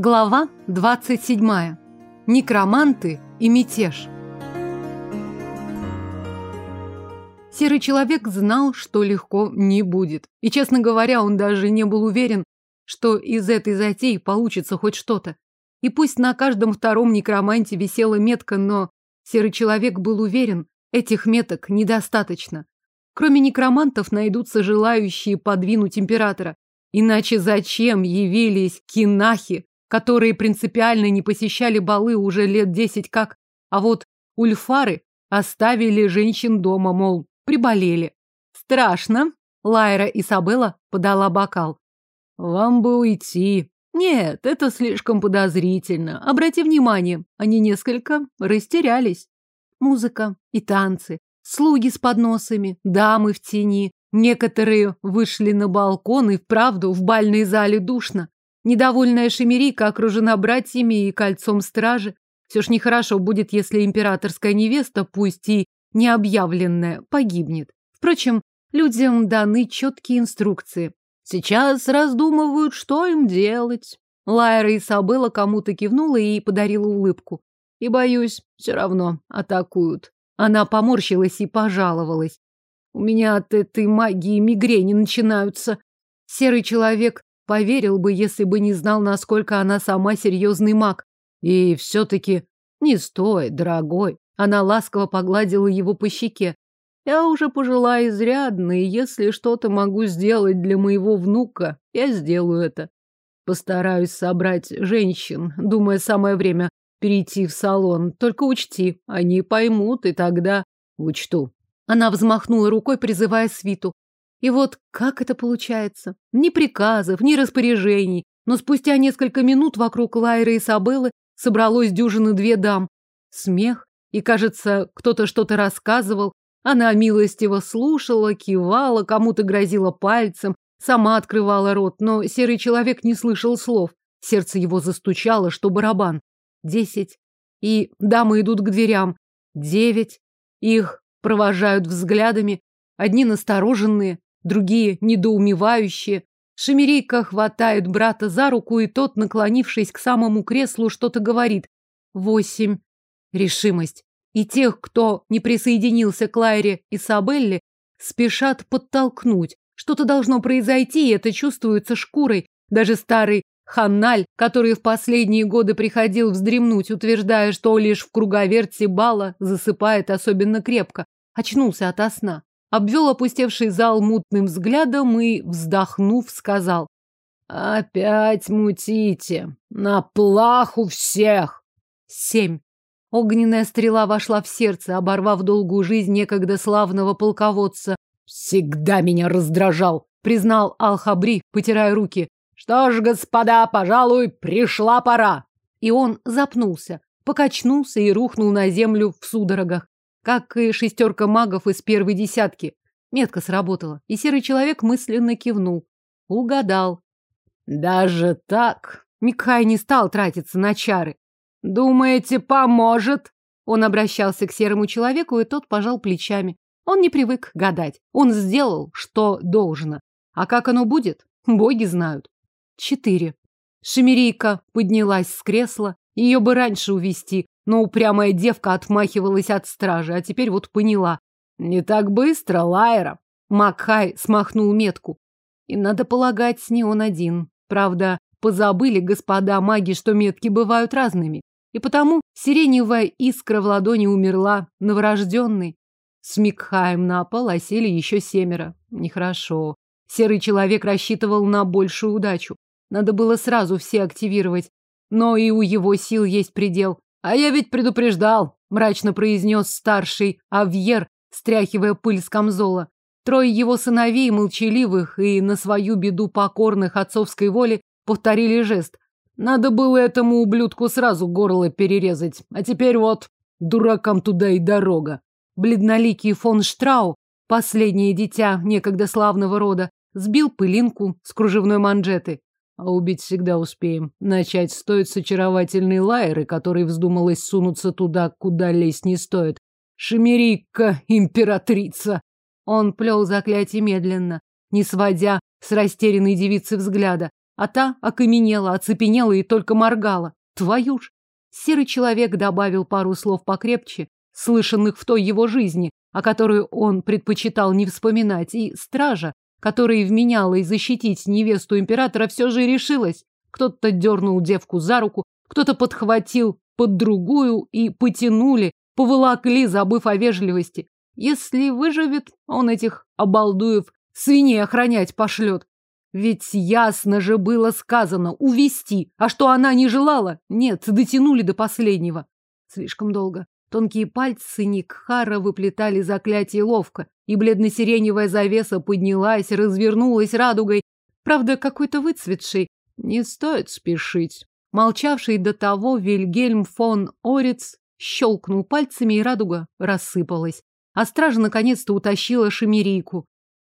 Глава 27. Некроманты и мятеж. Серый человек знал, что легко не будет. И, честно говоря, он даже не был уверен, что из этой затеи получится хоть что-то. И пусть на каждом втором некроманте висела метка, но серый человек был уверен, этих меток недостаточно. Кроме некромантов найдутся желающие подвинуть императора. Иначе зачем явились кинахи которые принципиально не посещали балы уже лет десять как, а вот ульфары оставили женщин дома, мол, приболели. Страшно. Лайра Isabella подала бокал. Вам бы уйти. Нет, это слишком подозрительно. Обрати внимание, они несколько растерялись. Музыка и танцы, слуги с подносами, дамы в тени. Некоторые вышли на балкон и вправду в бальной зале душно. Недовольная Шемерика окружена братьями и кольцом стражи. Все ж нехорошо будет, если императорская невеста, пусть и необъявленная, погибнет. Впрочем, людям даны четкие инструкции. Сейчас раздумывают, что им делать. Лайра Исабелла кому-то кивнула и подарила улыбку. И, боюсь, все равно атакуют. Она поморщилась и пожаловалась. У меня от этой магии мигрени начинаются. Серый человек Поверил бы, если бы не знал, насколько она сама серьезный маг. И все-таки не стоит, дорогой. Она ласково погладила его по щеке. Я уже пожила изрядно, и если что-то могу сделать для моего внука, я сделаю это. Постараюсь собрать женщин, думая, самое время перейти в салон. Только учти, они поймут, и тогда учту. Она взмахнула рукой, призывая свиту. И вот как это получается? Ни приказов, ни распоряжений. Но спустя несколько минут вокруг Лайры и Сабеллы собралось дюжины две дам. Смех, и, кажется, кто-то что-то рассказывал. Она милостиво слушала, кивала, кому-то грозила пальцем, сама открывала рот, но серый человек не слышал слов. Сердце его застучало, что барабан. Десять. И дамы идут к дверям. Девять. Их провожают взглядами. Одни настороженные, другие недоумевающие. Шемерейка хватает брата за руку, и тот, наклонившись к самому креслу, что-то говорит. Восемь. Решимость. И тех, кто не присоединился к Лайре и Сабелле, спешат подтолкнуть. Что-то должно произойти, и это чувствуется шкурой. Даже старый Ханналь, который в последние годы приходил вздремнуть, утверждая, что лишь в круговерте бала засыпает особенно крепко, очнулся ото сна обвел опустевший зал мутным взглядом и, вздохнув, сказал. «Опять мутите! На плаху всех!» Семь. Огненная стрела вошла в сердце, оборвав долгую жизнь некогда славного полководца. «Всегда меня раздражал!» — признал Алхабри, потирая руки. «Что ж, господа, пожалуй, пришла пора!» И он запнулся, покачнулся и рухнул на землю в судорогах как и шестерка магов из первой десятки. Метка сработала, и серый человек мысленно кивнул. Угадал. Даже так? Микхай не стал тратиться на чары. Думаете, поможет? Он обращался к серому человеку, и тот пожал плечами. Он не привык гадать. Он сделал, что должно. А как оно будет, боги знают. Четыре. Шемерийка поднялась с кресла. Ее бы раньше увести, но упрямая девка отмахивалась от стражи, а теперь вот поняла. Не так быстро, Лайра. Макхай смахнул метку. И надо полагать, не он один. Правда, позабыли господа маги, что метки бывают разными. И потому сиреневая искра в ладони умерла, новорожденный. С Микхаем на пол осели еще семеро. Нехорошо. Серый человек рассчитывал на большую удачу. Надо было сразу все активировать. Но и у его сил есть предел. А я ведь предупреждал, мрачно произнес старший Авьер, стряхивая пыль с камзола. Трое его сыновей, молчаливых и на свою беду покорных отцовской воле, повторили жест. Надо было этому ублюдку сразу горло перерезать. А теперь вот, дуракам туда и дорога. Бледноликий фон Штрау, последнее дитя некогда славного рода, сбил пылинку с кружевной манжеты. А убить всегда успеем. Начать стоит с очаровательной Лайры, которой вздумалось сунуться туда, куда лезть не стоит. Шемерика, императрица! Он плел заклятие медленно, не сводя с растерянной девицы взгляда. а та окаменела, оцепенела и только моргала. Твою ж! Серый человек добавил пару слов покрепче, слышанных в той его жизни, о которой он предпочитал не вспоминать, и стража, которая вменяла защитить невесту императора, все же решилась. Кто-то дернул девку за руку, кто-то подхватил под другую и потянули, поволокли, забыв о вежливости. Если выживет, он этих обалдуев свиней охранять пошлет. Ведь ясно же было сказано увести, а что она не желала? Нет, дотянули до последнего. Слишком долго. Тонкие пальцы Никхара выплетали заклятие ловко, и бледно-сиреневая завеса поднялась, развернулась радугой, правда, какой-то выцветшей. Не стоит спешить. Молчавший до того Вильгельм фон Орец щелкнул пальцами, и радуга рассыпалась. А стража наконец-то утащила шемерийку.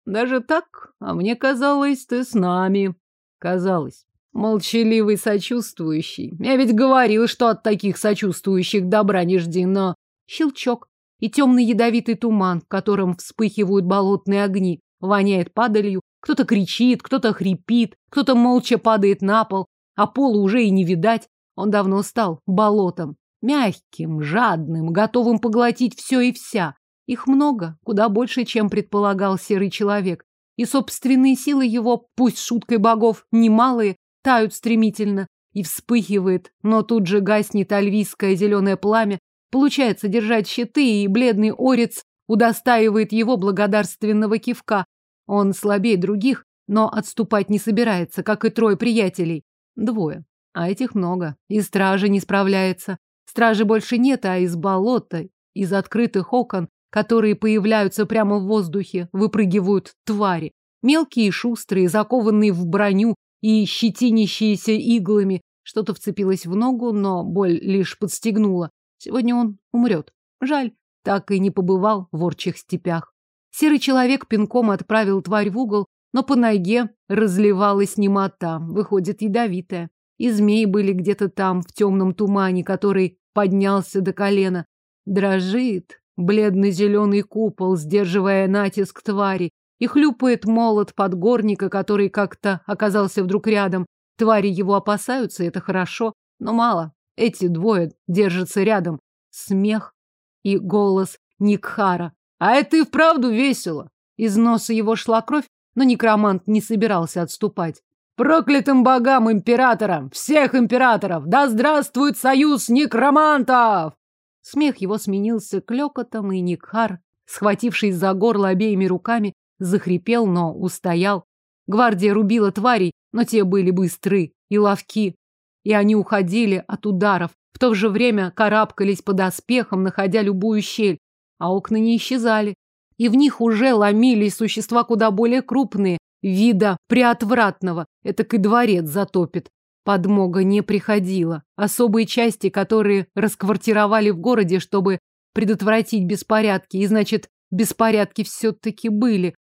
Даже так? А мне казалось, ты с нами. Казалось. Молчаливый сочувствующий. Я ведь говорил, что от таких сочувствующих добра не жди, но... Щелчок. И темный ядовитый туман, в котором вспыхивают болотные огни, воняет падалью. Кто-то кричит, кто-то хрипит, кто-то молча падает на пол, а пола уже и не видать. Он давно стал болотом. Мягким, жадным, готовым поглотить все и вся. Их много, куда больше, чем предполагал серый человек. И собственные силы его, пусть шуткой богов, немалые, тают стремительно и вспыхивает, но тут же гаснет альвийское зеленое пламя, получается держать щиты, и бледный орец удостаивает его благодарственного кивка. Он слабее других, но отступать не собирается, как и трое приятелей. Двое. А этих много. И стражи не справляется. Стражи больше нет, а из болота, из открытых окон, которые появляются прямо в воздухе, выпрыгивают твари. Мелкие, шустрые, закованные в броню и щетинящиеся иглами. Что-то вцепилось в ногу, но боль лишь подстегнула. Сегодня он умрет. Жаль, так и не побывал в орчих степях. Серый человек пинком отправил тварь в угол, но по ноге разливалась немота, выходит, ядовитая. И змеи были где-то там, в темном тумане, который поднялся до колена. Дрожит бледно-зеленый купол, сдерживая натиск твари, и хлюпает молот подгорника, который как-то оказался вдруг рядом. Твари его опасаются, это хорошо, но мало. Эти двое держатся рядом. Смех и голос Никхара. А это и вправду весело. Из носа его шла кровь, но некромант не собирался отступать. Проклятым богам императора! Всех императоров! Да здравствует союз некромантов! Смех его сменился клёкотом, и Никхар, схватившись за горло обеими руками, захрипел, но устоял. Гвардия рубила тварей, но те были быстры и ловки, и они уходили от ударов, в то же время карабкались под оспехом, находя любую щель, а окна не исчезали. И в них уже ломились существа куда более крупные, вида приотвратного, это и дворец затопит. Подмога не приходила. Особые части, которые расквартировали в городе, чтобы предотвратить беспорядки, и, значит, беспорядки все-таки были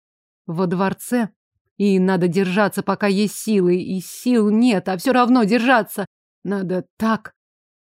во дворце. И надо держаться, пока есть силы, и сил нет, а все равно держаться. Надо так.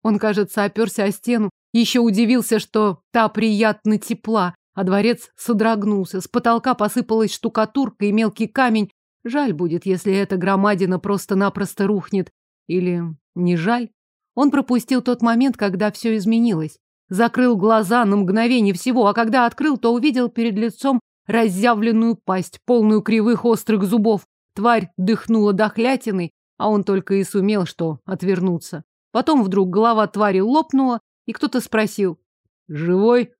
Он, кажется, оперся о стену, еще удивился, что та приятно тепла, а дворец содрогнулся. С потолка посыпалась штукатурка и мелкий камень. Жаль будет, если эта громадина просто-напросто рухнет. Или не жаль? Он пропустил тот момент, когда все изменилось. Закрыл глаза на мгновение всего, а когда открыл, то увидел перед лицом разъявленную пасть, полную кривых острых зубов. Тварь дыхнула дохлятиной, а он только и сумел что отвернуться. Потом вдруг голова твари лопнула, и кто-то спросил «Живой?»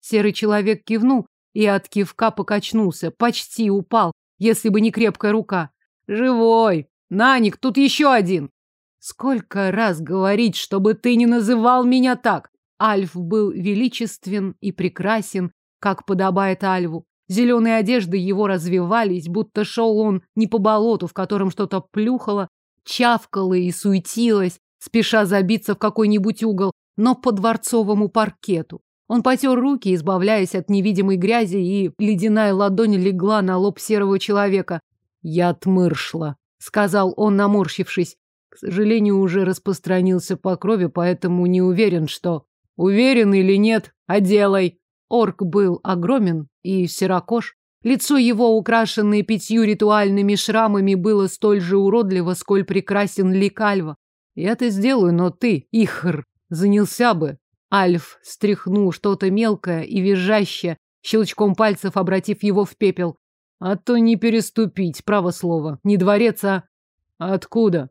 Серый человек кивнул и от кивка покачнулся, почти упал, если бы не крепкая рука. «Живой! Наник, тут еще один!» «Сколько раз говорить, чтобы ты не называл меня так!» Альф был величествен и прекрасен, как подобает Альву. Зеленые одежды его развивались, будто шел он не по болоту, в котором что-то плюхало, чавкало и суетилось, спеша забиться в какой-нибудь угол, но по дворцовому паркету. Он потер руки, избавляясь от невидимой грязи, и ледяная ладонь легла на лоб серого человека. «Я отмыршла», — сказал он, наморщившись. К сожалению, уже распространился по крови, поэтому не уверен, что... Уверен или нет, а делай. Орк был огромен и серокож. Лицо его, украшенное пятью ритуальными шрамами, было столь же уродливо, сколь прекрасен лик Альва. Я это сделаю, но ты, Ихр, занялся бы. Альф стряхнул что-то мелкое и визжащее, щелчком пальцев обратив его в пепел. А то не переступить, право слово. Не дворец, а... Откуда?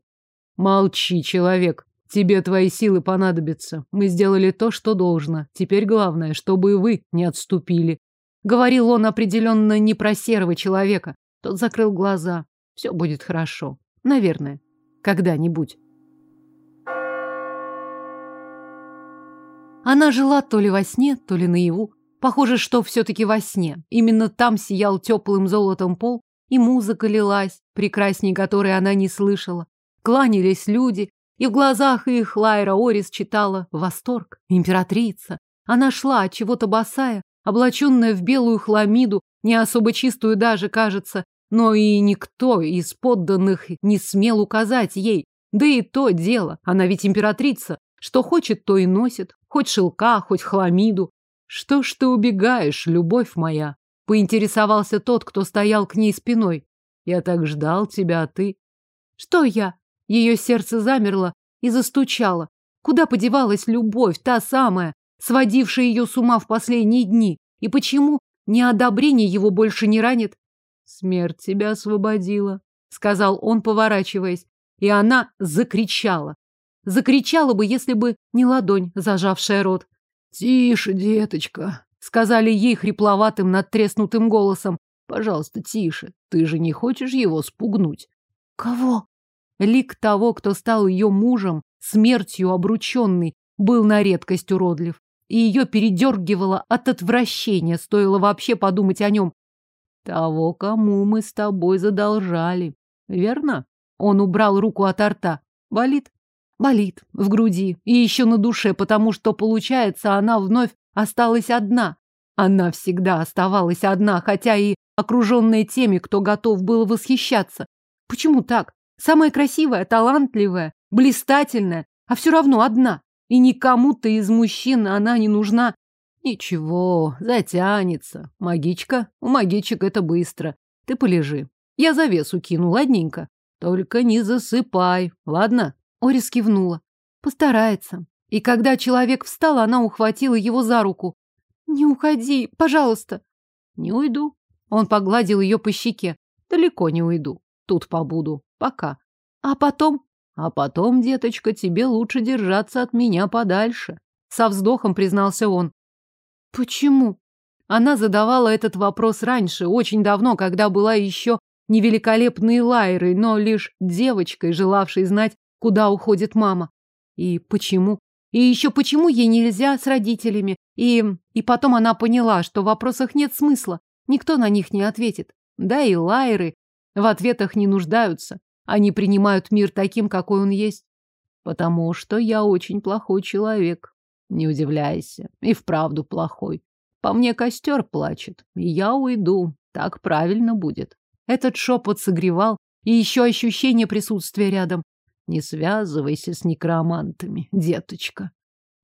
Молчи, человек. Тебе твои силы понадобятся. Мы сделали то, что должно. Теперь главное, чтобы вы не отступили. Говорил он определенно не про серого человека. Тот закрыл глаза. Все будет хорошо. Наверное. Когда-нибудь. Она жила то ли во сне, то ли наяву. Похоже, что все-таки во сне. Именно там сиял теплым золотом пол, и музыка лилась, прекрасней которой она не слышала. Кланялись люди, и в глазах их Лайра Орис читала восторг. Императрица. Она шла от чего-то босая, облаченная в белую хламиду, не особо чистую даже, кажется, но и никто из подданных не смел указать ей. Да и то дело, она ведь императрица, что хочет, то и носит, хоть шелка, хоть хламиду. Что ж ты убегаешь, любовь моя? Поинтересовался тот, кто стоял к ней спиной. Я так ждал тебя, а ты... Что я? Ее сердце замерло и застучало. Куда подевалась любовь, та самая, сводившая ее с ума в последние дни? И почему неодобрение его больше не ранит? Смерть тебя освободила, сказал он, поворачиваясь. И она закричала. Закричала бы, если бы не ладонь, зажавшая рот. «Тише, деточка», — сказали ей хрипловатым, надтреснутым голосом. «Пожалуйста, тише. Ты же не хочешь его спугнуть?» «Кого?» Лик того, кто стал ее мужем, смертью обрученный, был на редкость уродлив. И ее передергивало от отвращения, стоило вообще подумать о нем. «Того, кому мы с тобой задолжали. Верно?» Он убрал руку от рта. «Болит?» Болит в груди и еще на душе, потому что, получается, она вновь осталась одна. Она всегда оставалась одна, хотя и окруженная теми, кто готов был восхищаться. Почему так? Самая красивая, талантливая, блистательная, а все равно одна. И никому-то из мужчин она не нужна. Ничего, затянется. Магичка? У магичек это быстро. Ты полежи. Я завесу кину, ладненько. Только не засыпай, ладно? Орис кивнула. Постарается. И когда человек встал, она ухватила его за руку. «Не уходи, пожалуйста». «Не уйду». Он погладил ее по щеке. «Далеко не уйду. Тут побуду. Пока. А потом...» «А потом, деточка, тебе лучше держаться от меня подальше», — со вздохом признался он. «Почему?» Она задавала этот вопрос раньше, очень давно, когда была еще не великолепной Лайрой, но лишь девочкой, желавшей знать куда уходит мама. И почему? И еще почему ей нельзя с родителями? И... И потом она поняла, что в вопросах нет смысла. Никто на них не ответит. Да и лайры в ответах не нуждаются. Они принимают мир таким, какой он есть. Потому что я очень плохой человек. Не удивляйся. И вправду плохой. По мне костер плачет. И я уйду. Так правильно будет. Этот шепот согревал. И еще ощущение присутствия рядом. Не связывайся с некромантами, деточка.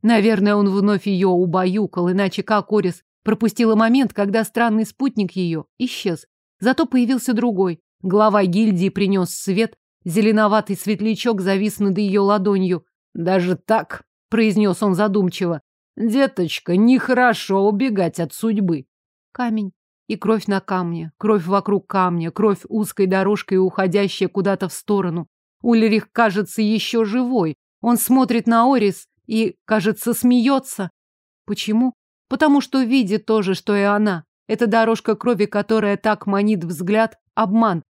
Наверное, он вновь ее убаюкал, иначе как Орис пропустила момент, когда странный спутник ее исчез. Зато появился другой. Глава гильдии принес свет, зеленоватый светлячок завис над ее ладонью. «Даже так», — произнес он задумчиво, — «деточка, нехорошо убегать от судьбы». Камень. И кровь на камне, кровь вокруг камня, кровь узкой дорожкой, уходящая куда-то в сторону. Ульрих кажется еще живой. Он смотрит на Орис и, кажется, смеется. Почему? Потому что видит то же, что и она. Эта дорожка крови, которая так манит взгляд, обман.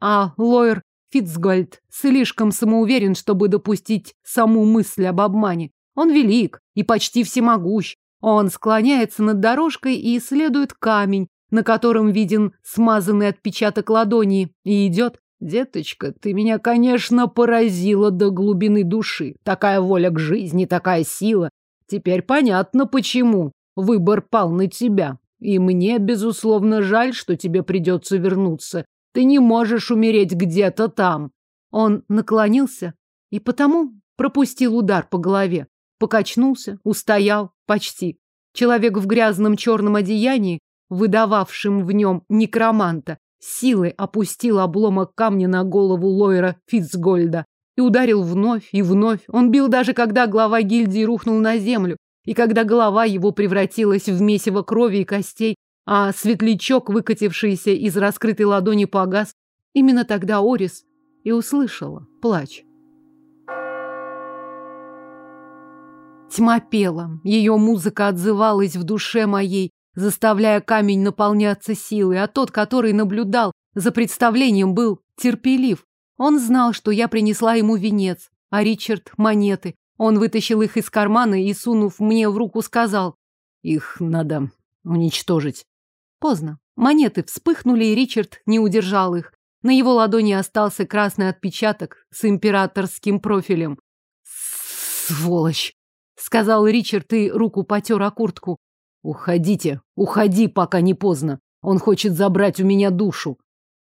А Лойер Фитцгольд слишком самоуверен, чтобы допустить саму мысль об обмане. Он велик и почти всемогущ. Он склоняется над дорожкой и исследует камень, на котором виден смазанный отпечаток ладони, и идет. Деточка, ты меня, конечно, поразила до глубины души. Такая воля к жизни, такая сила. Теперь понятно, почему выбор пал на тебя. И мне, безусловно, жаль, что тебе придется вернуться. Ты не можешь умереть где-то там. Он наклонился и потому пропустил удар по голове. Покачнулся, устоял, почти. Человек в грязном черном одеянии, выдававшим в нем некроманта, силой опустил обломок камня на голову Лойера Фицгольда и ударил вновь и вновь. Он бил даже когда глава гильдии рухнул на землю, и когда голова его превратилась в месиво крови и костей, а светлячок, выкатившийся из раскрытой ладони, погас. Именно тогда Орис и услышала плач. Тьма пела, ее музыка отзывалась в душе моей, заставляя камень наполняться силой, а тот, который наблюдал за представлением, был терпелив. Он знал, что я принесла ему венец, а Ричард — монеты. Он вытащил их из кармана и, сунув мне в руку, сказал, «Их надо уничтожить». Поздно. Монеты вспыхнули, и Ричард не удержал их. На его ладони остался красный отпечаток с императорским профилем. «Сволочь!» — сказал Ричард и руку потер о куртку. «Уходите, уходи, пока не поздно. Он хочет забрать у меня душу».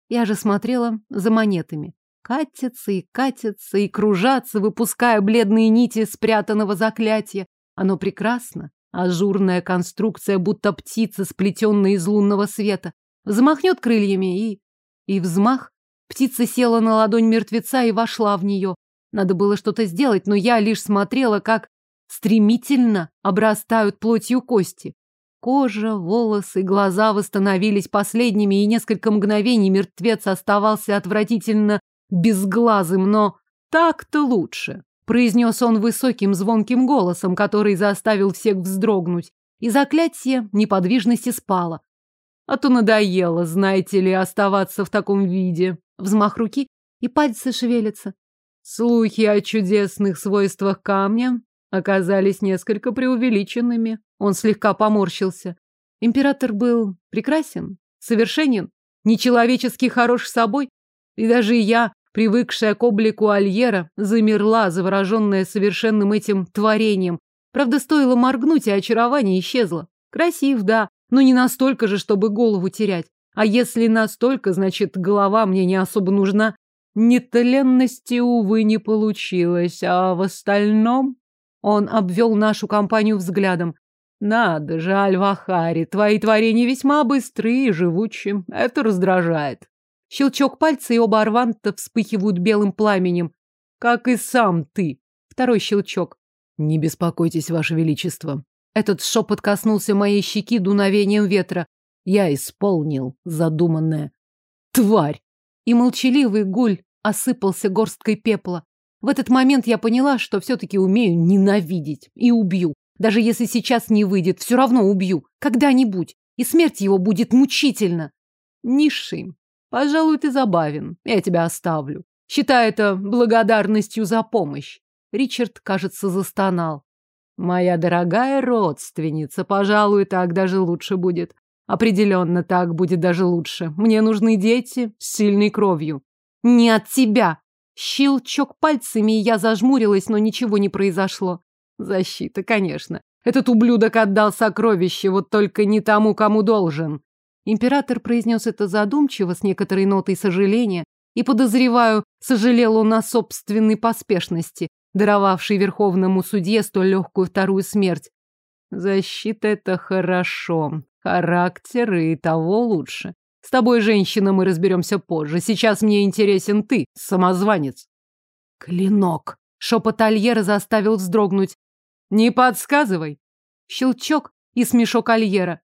Я же смотрела за монетами. Катятся и катятся и кружатся, выпуская бледные нити спрятанного заклятия. Оно прекрасно. Ажурная конструкция, будто птица, сплетенная из лунного света. Взмахнет крыльями и... И взмах. Птица села на ладонь мертвеца и вошла в нее. Надо было что-то сделать, но я лишь смотрела, как стремительно обрастают плотью кости. Кожа, волосы, глаза восстановились последними, и несколько мгновений мертвец оставался отвратительно безглазым, но так-то лучше, произнес он высоким звонким голосом, который заставил всех вздрогнуть, и заклятие неподвижности спало. А то надоело, знаете ли, оставаться в таком виде. Взмах руки, и пальцы шевелятся. Слухи о чудесных свойствах камня оказались несколько преувеличенными. Он слегка поморщился. Император был прекрасен, совершенен, нечеловечески хорош собой. И даже я, привыкшая к облику Альера, замерла, завороженная совершенным этим творением. Правда, стоило моргнуть, и очарование исчезло. Красив, да, но не настолько же, чтобы голову терять. А если настолько, значит, голова мне не особо нужна. Нетленности, увы, не получилось, а в остальном... Он обвел нашу компанию взглядом. Надо же, Альвахари, твои творения весьма быстрые и живучие. Это раздражает. Щелчок пальца, и оба Арванта вспыхивают белым пламенем. Как и сам ты. Второй щелчок. Не беспокойтесь, ваше величество. Этот шепот коснулся моей щеки дуновением ветра. Я исполнил задуманное. Тварь! И молчаливый гуль осыпался горсткой пепла. В этот момент я поняла, что все-таки умею ненавидеть и убью. Даже если сейчас не выйдет, все равно убью. Когда-нибудь. И смерть его будет мучительно. Низший. Пожалуй, ты забавен. Я тебя оставлю. Считай это благодарностью за помощь. Ричард, кажется, застонал. Моя дорогая родственница, пожалуй, так даже лучше будет. Определенно так будет даже лучше. Мне нужны дети с сильной кровью. Не от тебя. Щелчок пальцами, и я зажмурилась, но ничего не произошло. Защита, конечно. Этот ублюдок отдал сокровище, вот только не тому, кому должен. Император произнес это задумчиво, с некоторой нотой сожаления, и, подозреваю, сожалел он о собственной поспешности, даровавшей верховному судье столь легкую вторую смерть. Защита — это хорошо. Характер и того лучше. С тобой, женщина, мы разберемся позже. Сейчас мне интересен ты, самозванец. Клинок. Шепот Альера заставил вздрогнуть. Не подсказывай. Щелчок и смешок Альера.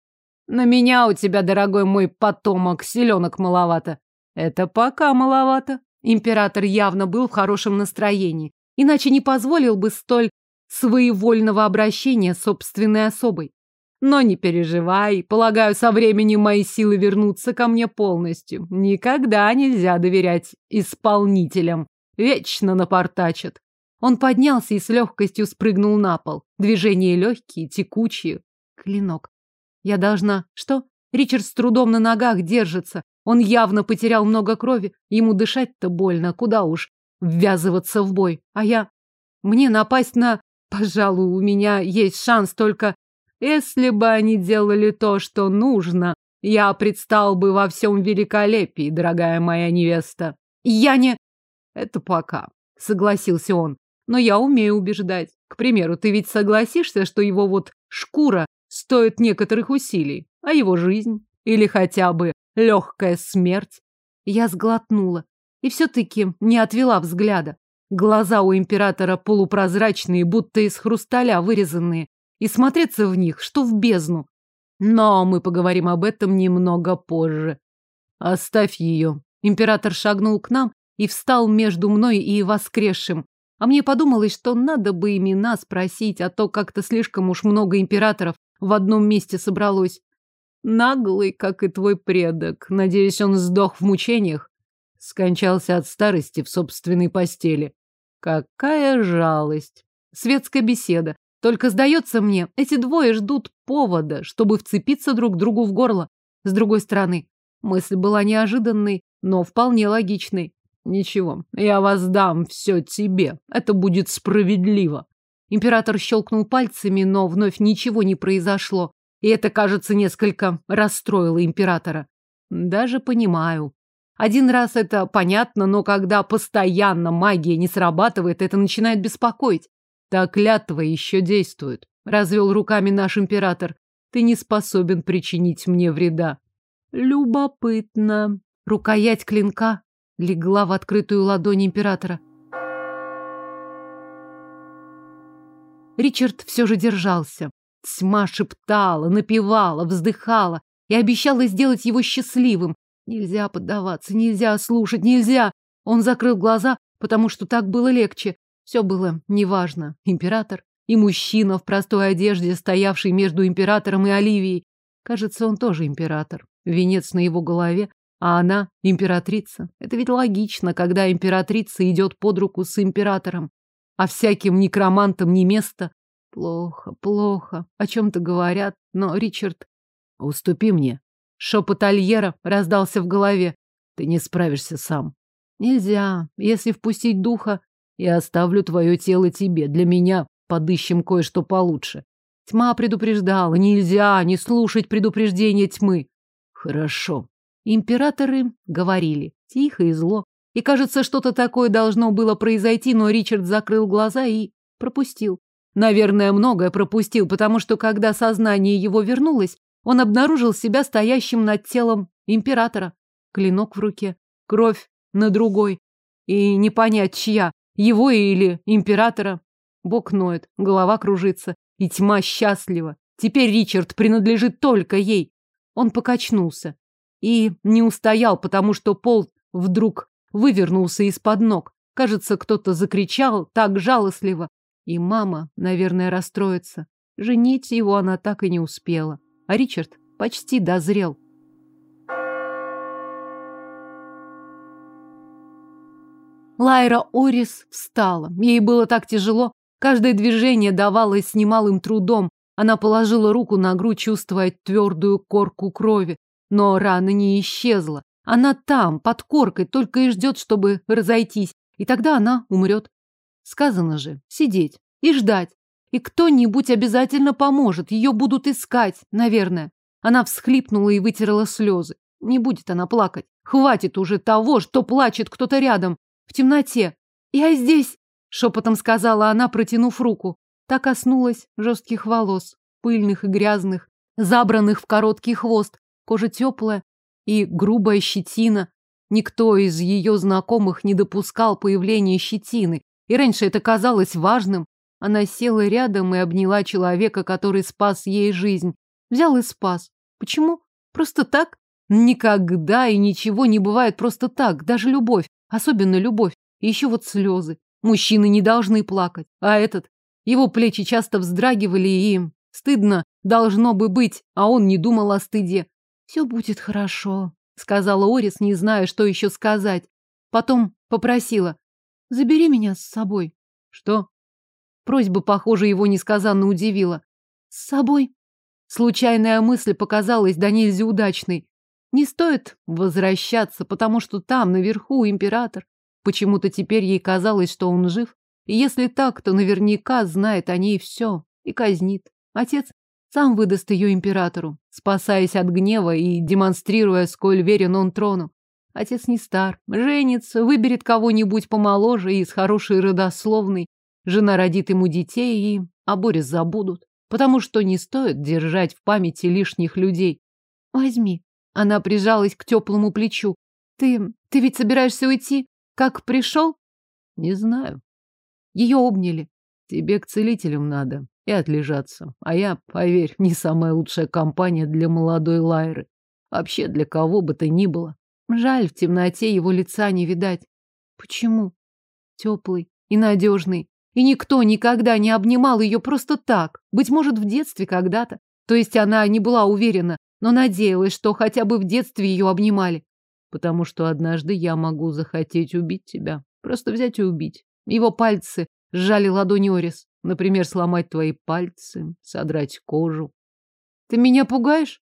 На меня у тебя, дорогой мой потомок, селенок маловато. Это пока маловато. Император явно был в хорошем настроении, иначе не позволил бы столь своевольного обращения собственной особой. Но не переживай, полагаю, со временем мои силы вернутся ко мне полностью. Никогда нельзя доверять исполнителям. Вечно напортачат. Он поднялся и с легкостью спрыгнул на пол. Движения легкие, текучие. Клинок. Я должна... Что? Ричард с трудом на ногах держится. Он явно потерял много крови. Ему дышать-то больно. Куда уж ввязываться в бой. А я... Мне напасть на... Пожалуй, у меня есть шанс только если бы они делали то, что нужно, я предстал бы во всем великолепии, дорогая моя невеста. Я не... Это пока, согласился он. Но я умею убеждать. К примеру, ты ведь согласишься, что его вот шкура стоит некоторых усилий. А его жизнь? Или хотя бы легкая смерть? Я сглотнула и все-таки не отвела взгляда. Глаза у императора полупрозрачные, будто из хрусталя вырезанные, и смотреться в них, что в бездну. Но мы поговорим об этом немного позже. Оставь ее. Император шагнул к нам и встал между мной и воскресшим. А мне подумалось, что надо бы имена спросить, а то как-то слишком уж много императоров в одном месте собралось. Наглый, как и твой предок. Надеюсь, он сдох в мучениях. Скончался от старости в собственной постели. Какая жалость. Светская беседа. Только, сдается мне, эти двое ждут повода, чтобы вцепиться друг другу в горло. С другой стороны, мысль была неожиданной, но вполне логичной. Ничего, я воздам все тебе. Это будет справедливо. Император щелкнул пальцами, но вновь ничего не произошло. И это, кажется, несколько расстроило императора. Даже понимаю. Один раз это понятно, но когда постоянно магия не срабатывает, это начинает беспокоить. Та клятва еще действует. Развел руками наш император. Ты не способен причинить мне вреда. Любопытно. Рукоять клинка легла в открытую ладонь императора. Ричард все же держался. Тьма шептала, напевала, вздыхала и обещала сделать его счастливым. Нельзя поддаваться, нельзя слушать, нельзя. Он закрыл глаза, потому что так было легче. Все было неважно. Император и мужчина в простой одежде, стоявший между императором и Оливией. Кажется, он тоже император. Венец на его голове, а она императрица. Это ведь логично, когда императрица идет под руку с императором. А всяким некромантам не место. Плохо, плохо. О чем-то говорят, но Ричард... Уступи мне. Шепот Альера раздался в голове. Ты не справишься сам. Нельзя. Если впустить духа, я оставлю твое тело тебе. Для меня подыщем кое-что получше. Тьма предупреждала. Нельзя не слушать предупреждения тьмы. Хорошо. Императоры говорили. Тихо и зло. И, кажется, что-то такое должно было произойти, но Ричард закрыл глаза и пропустил. Наверное, многое пропустил, потому что, когда сознание его вернулось, он обнаружил себя стоящим над телом императора. Клинок в руке, кровь на другой. И не понять, чья, его или императора. Бок ноет, голова кружится, и тьма счастлива. Теперь Ричард принадлежит только ей. Он покачнулся и не устоял, потому что пол вдруг вывернулся из-под ног. Кажется, кто-то закричал так жалостливо, и мама, наверное, расстроится. Женить его она так и не успела. А Ричард почти дозрел. Лайра Орис встала. Ей было так тяжело. Каждое движение давалось с немалым трудом. Она положила руку на грудь, чувствуя твердую корку крови. Но рана не исчезла. Она там, под коркой, только и ждет, чтобы разойтись. И тогда она умрет. Сказано же, сидеть и ждать. И кто-нибудь обязательно поможет. Ее будут искать, наверное. Она всхлипнула и вытерла слезы. Не будет она плакать. Хватит уже того, что плачет кто-то рядом. В темноте. Я здесь, шепотом сказала она, протянув руку. Так коснулась жестких волос, пыльных и грязных, забранных в короткий хвост. Кожа теплая и грубая щетина. Никто из ее знакомых не допускал появления щетины, и раньше это казалось важным. Она села рядом и обняла человека, который спас ей жизнь. Взял и спас. Почему? Просто так? Никогда и ничего не бывает просто так. Даже любовь. Особенно любовь. И еще вот слезы. Мужчины не должны плакать. А этот? Его плечи часто вздрагивали, и им стыдно должно бы быть, а он не думал о стыде. «Все будет хорошо», — сказала Орис, не зная, что еще сказать. Потом попросила. Забери меня с собой. Что? Просьба, похоже, его несказанно удивила. С собой. Случайная мысль показалась да нельзя удачной. Не стоит возвращаться, потому что там, наверху, император. Почему-то теперь ей казалось, что он жив. И если так, то наверняка знает о ней все и казнит. Отец сам выдаст ее императору, спасаясь от гнева и демонстрируя, сколь верен он трону. Отец не стар, женится, выберет кого-нибудь помоложе и с хорошей родословной. Жена родит ему детей, и Боре забудут, потому что не стоит держать в памяти лишних людей. Возьми. Она прижалась к теплому плечу. Ты... ты ведь собираешься уйти? Как пришел? Не знаю. Ее обняли. Тебе к целителям надо и отлежаться. А я, поверь, не самая лучшая компания для молодой Лайры. Вообще для кого бы то ни было. Жаль, в темноте его лица не видать. Почему? Теплый и надежный. И никто никогда не обнимал ее просто так. Быть может, в детстве когда-то. То есть она не была уверена, но надеялась, что хотя бы в детстве ее обнимали. Потому что однажды я могу захотеть убить тебя. Просто взять и убить. Его пальцы сжали ладони Орис. Например, сломать твои пальцы, содрать кожу. Ты меня пугаешь?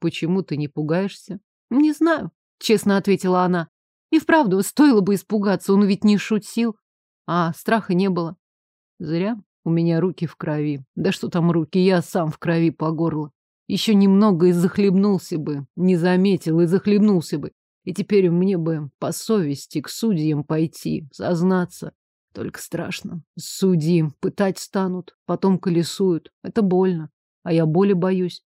Почему ты не пугаешься? Не знаю, честно ответила она. И вправду, стоило бы испугаться, он ведь не шутил. А страха не было. Зря. У меня руки в крови. Да что там руки, я сам в крови по горло. Еще немного и захлебнулся бы. Не заметил и захлебнулся бы. И теперь мне бы по совести к судьям пойти, сознаться. Только страшно. Судьи пытать станут, потом колесуют. Это больно. А я боли боюсь.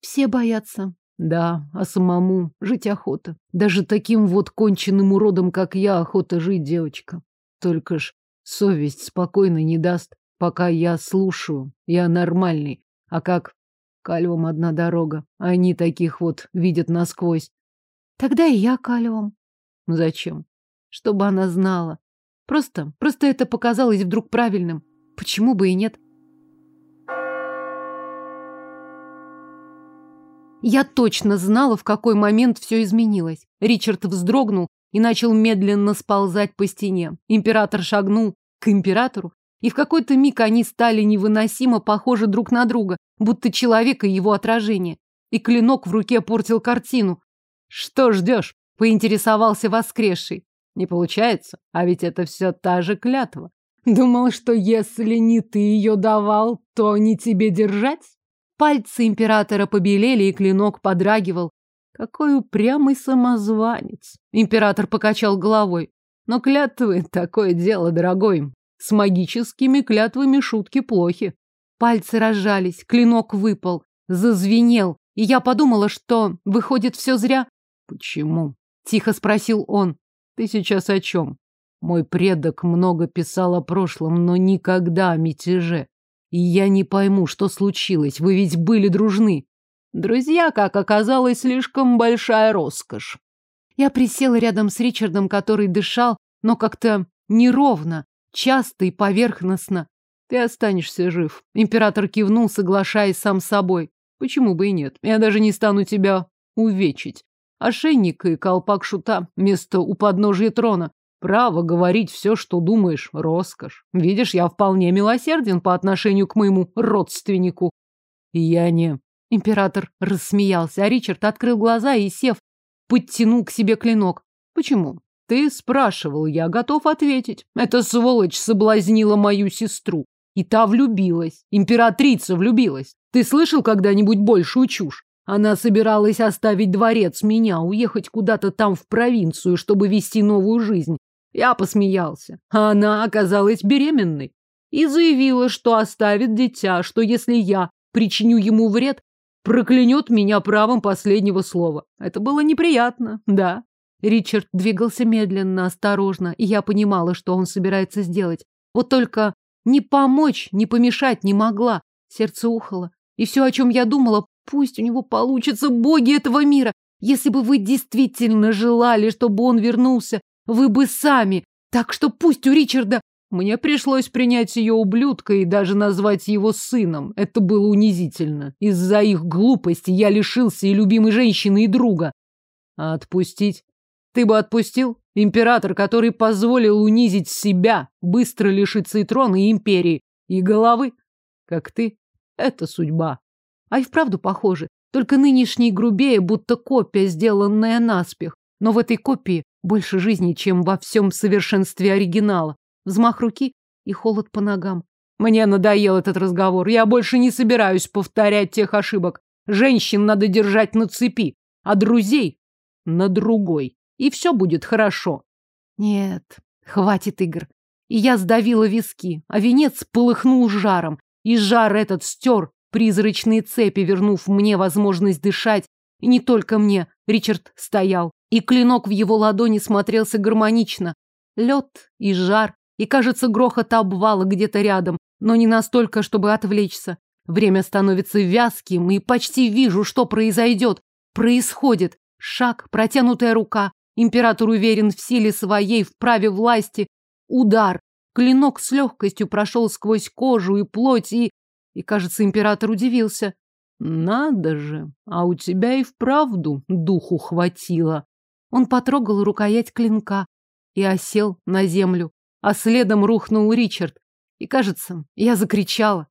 Все боятся. Да, а самому жить охота. Даже таким вот конченным уродом, как я, охота жить, девочка. Только ж совесть спокойно не даст, пока я слушаю. Я нормальный. А как? Кальвам одна дорога. Они таких вот видят насквозь. Тогда и я кальвам. Зачем? Чтобы она знала. Просто, просто это показалось вдруг правильным. Почему бы и нет? Я точно знала, в какой момент все изменилось. Ричард вздрогнул и начал медленно сползать по стене. Император шагнул к императору, и в какой-то миг они стали невыносимо похожи друг на друга, будто человек и его отражение. И клинок в руке портил картину. «Что ждешь?» — поинтересовался воскресший. Не получается, а ведь это все та же клятва. Думал, что если не ты ее давал, то не тебе держать? Пальцы императора побелели, и клинок подрагивал. Какой упрямый самозванец. Император покачал головой. Но клятвы — такое дело, дорогой. С магическими клятвами шутки плохи. Пальцы разжались, клинок выпал, зазвенел, и я подумала, что, выходит, все зря. «Почему?» — тихо спросил он. Ты сейчас о чем? Мой предок много писал о прошлом, но никогда о мятеже. И я не пойму, что случилось. Вы ведь были дружны. Друзья, как оказалось, слишком большая роскошь. Я присела рядом с Ричардом, который дышал, но как-то неровно, часто и поверхностно. Ты останешься жив. Император кивнул, соглашаясь сам с собой. Почему бы и нет? Я даже не стану тебя увечить. Ошейник и колпак шута, место у подножия трона. Право говорить все, что думаешь, роскошь. Видишь, я вполне милосерден по отношению к моему родственнику. Я не... Император рассмеялся, а Ричард открыл глаза и, сев, подтянул к себе клинок. Почему? Ты спрашивал, я готов ответить. Эта сволочь соблазнила мою сестру. И та влюбилась. Императрица влюбилась. Ты слышал когда-нибудь большую чушь? Она собиралась оставить дворец, меня, уехать куда-то там в провинцию, чтобы вести новую жизнь. Я посмеялся. А она оказалась беременной. И заявила, что оставит дитя, что если я причиню ему вред, проклянет меня правом последнего слова. Это было неприятно, да. Ричард двигался медленно, осторожно, и я понимала, что он собирается сделать. Вот только ни помочь, ни помешать не могла. Сердце ухало. И все, о чем я думала, Пусть у него получится, боги этого мира. Если бы вы действительно желали, чтобы он вернулся, вы бы сами. Так что пусть у Ричарда... Мне пришлось принять ее ублюдка и даже назвать его сыном. Это было унизительно. Из-за их глупости я лишился и любимой женщины, и друга. А отпустить? Ты бы отпустил? Император, который позволил унизить себя, быстро лишиться и трона, и империи, и головы. Как ты. Это судьба. А и вправду похожи. Только нынешний грубее, будто копия, сделанная наспех. Но в этой копии больше жизни, чем во всем совершенстве оригинала. Взмах руки и холод по ногам. Мне надоел этот разговор. Я больше не собираюсь повторять тех ошибок. Женщин надо держать на цепи, а друзей на другой. И все будет хорошо. Нет, хватит игр. И я сдавила виски, а венец полыхнул жаром. И жар этот стер призрачные цепи, вернув мне возможность дышать И не только мне. Ричард стоял. И клинок в его ладони смотрелся гармонично. Лед и жар, и, кажется, грохот обвала где-то рядом, но не настолько, чтобы отвлечься. Время становится вязким, и почти вижу, что произойдет. Происходит. Шаг, протянутая рука. Император уверен в силе своей, в праве власти. Удар. Клинок с легкостью прошел сквозь кожу и плоть, и... И, кажется, император удивился. Надо же, а у тебя и вправду духу хватило. Он потрогал рукоять клинка и осел на землю, а следом рухнул Ричард. И, кажется, я закричала.